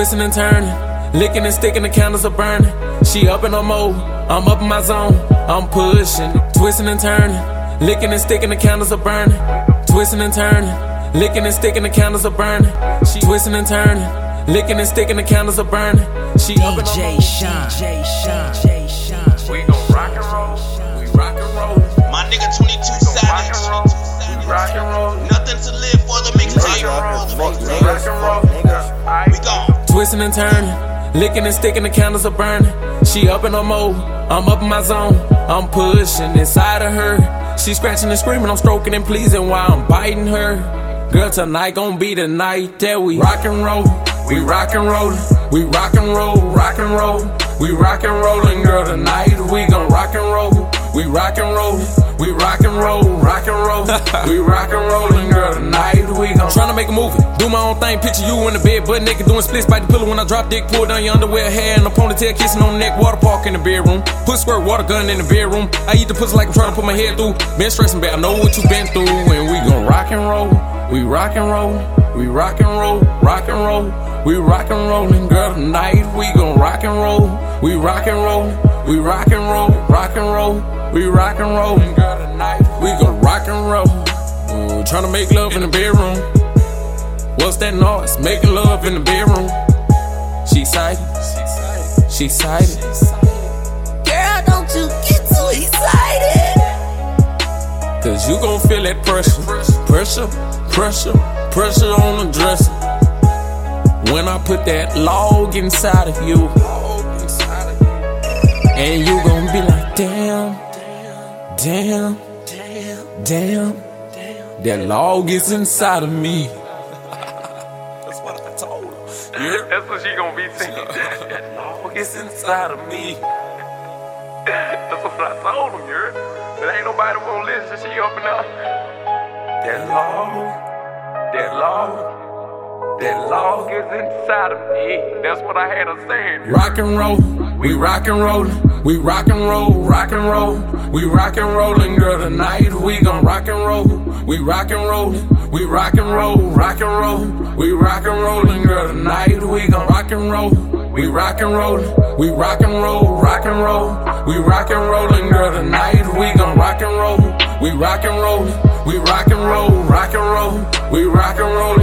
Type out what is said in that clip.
twisting and turning, licking and sticking, the candles are burning. She up in her mode, I'm up in my zone, I'm pushing, twisting and turning, licking and sticking, the candles are burning. Twisting and turning, licking and sticking, the candles are burning. She twisting and turning, licking and sticking, the candles are burning. She up in her DJ mode. Sean. DJ Sean. We gon' rock and roll, we rock and roll, My nigga 22 Twisting and turning, licking and sticking, the candles are burning. She up in her mode, I'm up in my zone. I'm pushing inside of her. She scratching and screaming, I'm stroking and pleasing while I'm biting her. Girl, tonight gon' be the night that we rock and roll. We rock and roll, we rock and roll, rock and roll. We rock and rollin', girl, tonight we gon' rock and roll. We rock and roll, we rock and roll, rock and roll. we rock and rollin', girl, tonight we gon' Tryna make a movie, do my own thing, picture you in the bed, butt naked, doing splits by the pillow when I drop dick, pull down your underwear, hair and a ponytail, kissing on the neck, water park in the bedroom, put squirt water gun in the bedroom. I eat the pussy like I'm tryna put my head through. Been stressing, but I know what you been through, and we gon' rock and roll, we rock and roll, we rock and roll, rock and roll. We rock and rollin', girl, tonight we gon' rock and roll. We rock and roll, we rock and roll, rock and roll. We rock and tonight we gon' rock and roll. Ooh, tryna make love in the bedroom. What's that noise? Making love in the bedroom. She excited, she excited. Girl, don't you get too excited. Cause you gon' feel that pressure, pressure, pressure, pressure on the dresser. When I put that log inside of you, and you gon' be like, damn, damn, damn, damn. that log is inside of me. That's what I told her. Yeah. That's what she gonna be singing. That log is inside of me. That's what I told him, you? But ain't nobody won't listen. She up and up. That log, that log, that log is inside of me. That's what I had her saying. Rock and roll, we rock and roll, we rock and roll, rock and roll, we rock and rollin', girl. Tonight we gon' rock and roll, we rock and roll, we rock and roll, rock and roll, we rock and rollin', girl. Tonight we gon' rock and roll, we rock and roll, we rock and roll, rock and roll, we rock and rollin', girl. Tonight we gon' rock and roll, we rock and roll, we rock and roll, rock and roll, we rock and rollin',